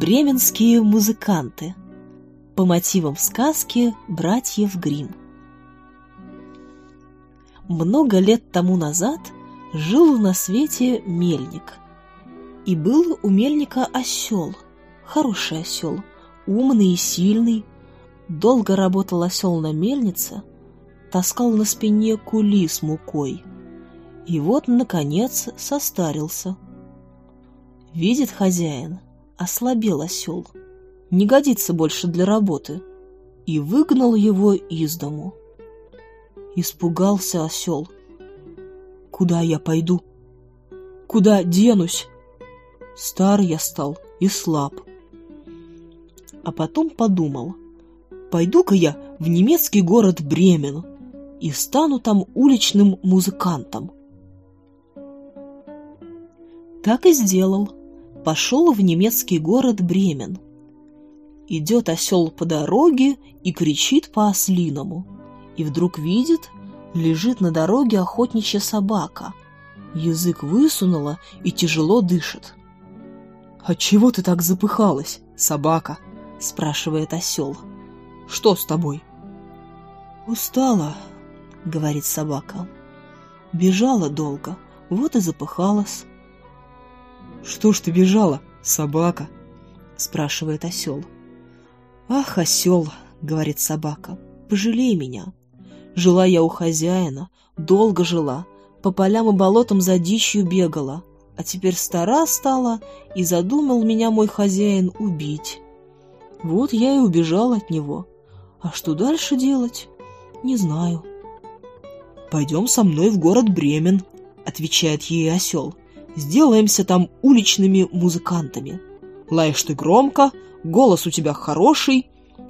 бременские музыканты по мотивам сказки «Братьев Грим. Много лет тому назад жил на свете мельник. И был у мельника осел, хороший осел, умный и сильный. Долго работал осел на мельнице, таскал на спине кули с мукой. И вот, наконец, состарился. Видит хозяин – ослабел осел. Не годится больше для работы. И выгнал его из дому. Испугался осел. Куда я пойду? Куда денусь? Стар я стал и слаб. А потом подумал. Пойду-ка я в немецкий город Бремен и стану там уличным музыкантом. Так и сделал пошел в немецкий город Бремен. Идет осел по дороге и кричит по-ослиному. И вдруг видит, лежит на дороге охотничья собака. Язык высунула и тяжело дышит. «А чего ты так запыхалась, собака?» – спрашивает осел. «Что с тобой?» «Устала», – говорит собака. «Бежала долго, вот и запыхалась». «Что ж ты бежала, собака?» — спрашивает осел. «Ах, осел!» — говорит собака. «Пожалей меня. Жила я у хозяина, долго жила, по полям и болотам за дичью бегала, а теперь стара стала, и задумал меня мой хозяин убить. Вот я и убежал от него. А что дальше делать? Не знаю». «Пойдем со мной в город Бремен», — отвечает ей осел сделаемся там уличными музыкантами. Лаешь ты громко, голос у тебя хороший,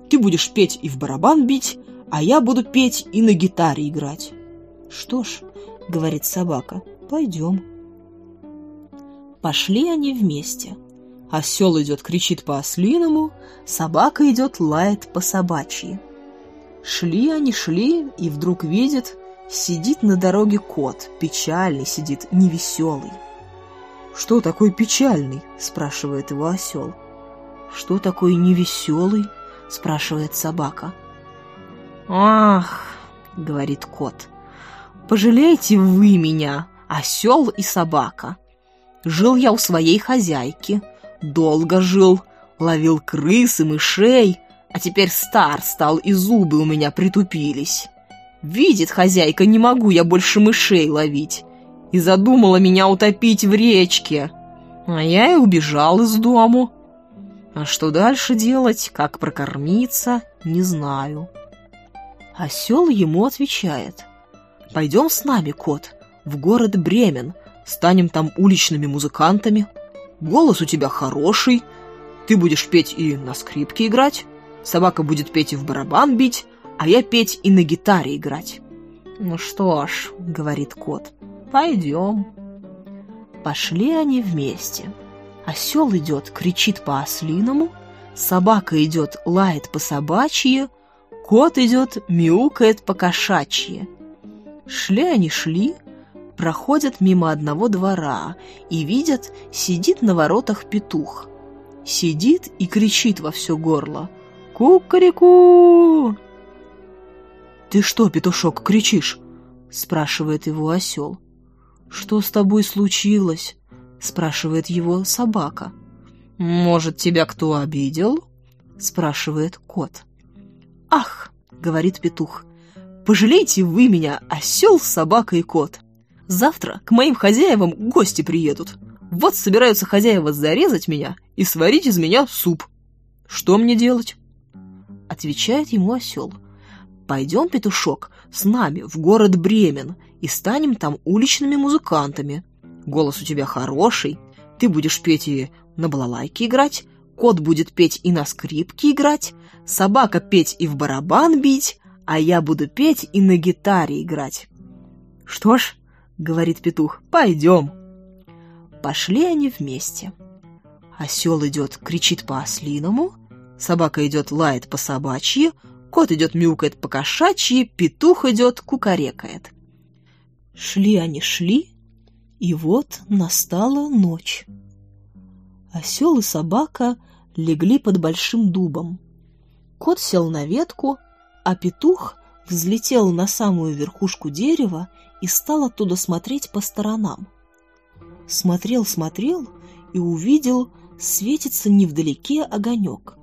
ты будешь петь и в барабан бить, а я буду петь и на гитаре играть. Что ж, говорит собака, пойдем. Пошли они вместе. Осел идет, кричит по ослиному, собака идет, лает по собачьи. Шли они, шли, и вдруг видит, сидит на дороге кот, печальный сидит, невеселый что такой печальный спрашивает его осел что такой невеселый спрашивает собака. Ах говорит кот. Пожалейте вы меня осел и собака. Жил я у своей хозяйки долго жил ловил крыс и мышей а теперь стар стал и зубы у меня притупились. Видит хозяйка не могу я больше мышей ловить и задумала меня утопить в речке. А я и убежал из дому. А что дальше делать, как прокормиться, не знаю. Осел ему отвечает. «Пойдем с нами, кот, в город Бремен. Станем там уличными музыкантами. Голос у тебя хороший. Ты будешь петь и на скрипке играть. Собака будет петь и в барабан бить, а я петь и на гитаре играть». «Ну что ж», — говорит кот, — Пойдем. Пошли они вместе. Осел идет, кричит по-ослиному, собака идет, лает по собачье, кот идет, мяукает по кошачье. Шли они шли, проходят мимо одного двора и видят, сидит на воротах петух. Сидит и кричит во все горло «Кукареку!» «Ты что, петушок, кричишь?» – спрашивает его осел. «Что с тобой случилось?» — спрашивает его собака. «Может, тебя кто обидел?» — спрашивает кот. «Ах!» — говорит петух. «Пожалейте вы меня, осел, собака и кот. Завтра к моим хозяевам гости приедут. Вот собираются хозяева зарезать меня и сварить из меня суп. Что мне делать?» Отвечает ему осел. «Пойдем, петушок, с нами в город Бремен» и станем там уличными музыкантами. Голос у тебя хороший, ты будешь петь и на балалайке играть, кот будет петь и на скрипке играть, собака петь и в барабан бить, а я буду петь и на гитаре играть. «Что ж», — говорит петух, — «пойдем». Пошли они вместе. Осел идет, кричит по-ослиному, собака идет, лает по-собачьи, кот идет, мяукает по-кошачьи, петух идет, кукарекает — Шли они шли, и вот настала ночь. Осел и собака легли под большим дубом. Кот сел на ветку, а петух взлетел на самую верхушку дерева и стал оттуда смотреть по сторонам. Смотрел, смотрел и увидел, светится невдалеке огонек.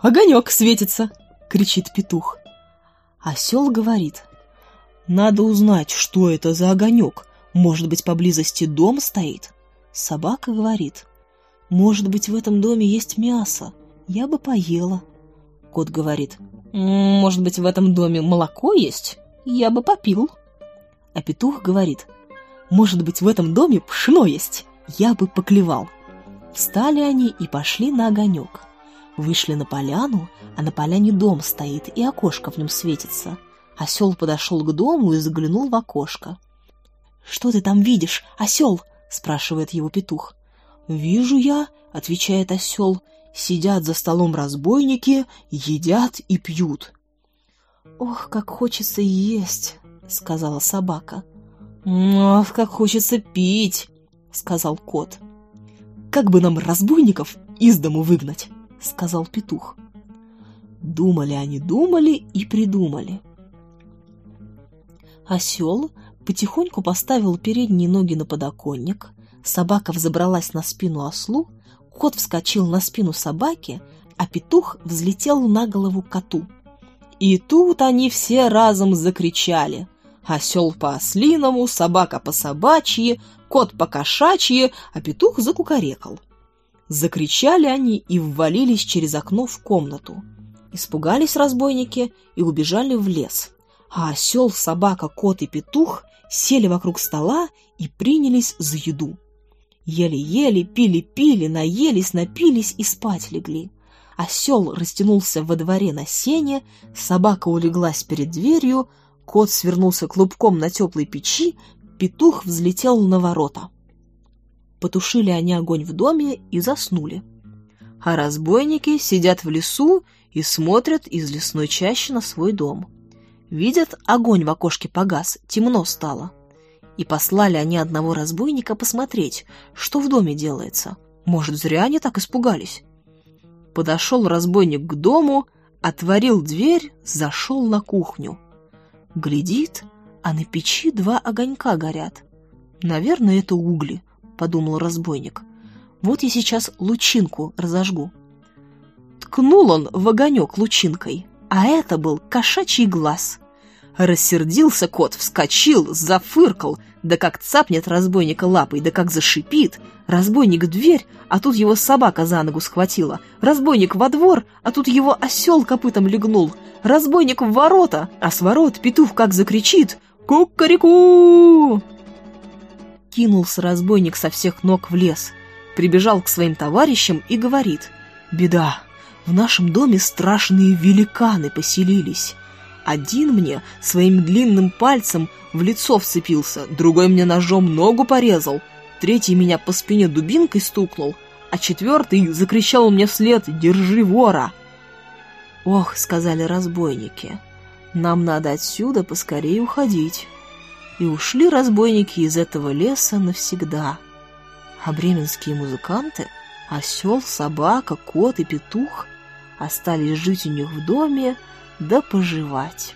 «Огонек светится!» — кричит петух. Осел говорит — надо узнать, что это за огонек. Может быть, поблизости дом стоит? Собака говорит. Может быть, в этом доме есть мясо. Я бы поела. Кот говорит. Может быть, в этом доме молоко есть? Я бы попил. А петух говорит. Может быть, в этом доме пшено есть? Я бы поклевал. Встали они и пошли на огонек. Вышли на поляну, а на поляне дом стоит, и окошко в нем светится — Осел подошел к дому и заглянул в окошко. «Что ты там видишь, осел?» — спрашивает его петух. «Вижу я», — отвечает осел, — «сидят за столом разбойники, едят и пьют». «Ох, как хочется есть!» — сказала собака. «Ох, как хочется пить!» — сказал кот. «Как бы нам разбойников из дому выгнать?» — сказал петух. Думали они, думали и придумали — Осел потихоньку поставил передние ноги на подоконник, собака взобралась на спину ослу, кот вскочил на спину собаки, а петух взлетел на голову коту. И тут они все разом закричали. Осел по-ослиному, собака по-собачьи, кот по-кошачьи, а петух закукарекал. Закричали они и ввалились через окно в комнату. Испугались разбойники и убежали в лес а осел, собака, кот и петух сели вокруг стола и принялись за еду. Ели, ели, пили-пили, наелись, напились и спать легли. Осел растянулся во дворе на сене, собака улеглась перед дверью, кот свернулся клубком на теплой печи, петух взлетел на ворота. Потушили они огонь в доме и заснули. А разбойники сидят в лесу и смотрят из лесной чащи на свой дом видят огонь в окошке погас, темно стало. И послали они одного разбойника посмотреть, что в доме делается. Может, зря они так испугались. Подошел разбойник к дому, отворил дверь, зашел на кухню. Глядит, а на печи два огонька горят. «Наверное, это угли», — подумал разбойник. «Вот я сейчас лучинку разожгу». Ткнул он в огонек лучинкой, а это был кошачий глаз. Рассердился кот, вскочил, зафыркал, да как цапнет разбойника лапой, да как зашипит. Разбойник в дверь, а тут его собака за ногу схватила. Разбойник во двор, а тут его осел копытом легнул. Разбойник в ворота, а с ворот петух как закричит «Кукареку!» Кинулся разбойник со всех ног в лес, прибежал к своим товарищам и говорит «Беда, в нашем доме страшные великаны поселились». Один мне своим длинным пальцем в лицо вцепился, другой мне ножом ногу порезал, третий меня по спине дубинкой стукнул, а четвертый закричал мне вслед «Держи вора!» «Ох», — сказали разбойники, — «нам надо отсюда поскорее уходить». И ушли разбойники из этого леса навсегда. А бременские музыканты, осел, собака, кот и петух остались жить у них в доме, дапоживать.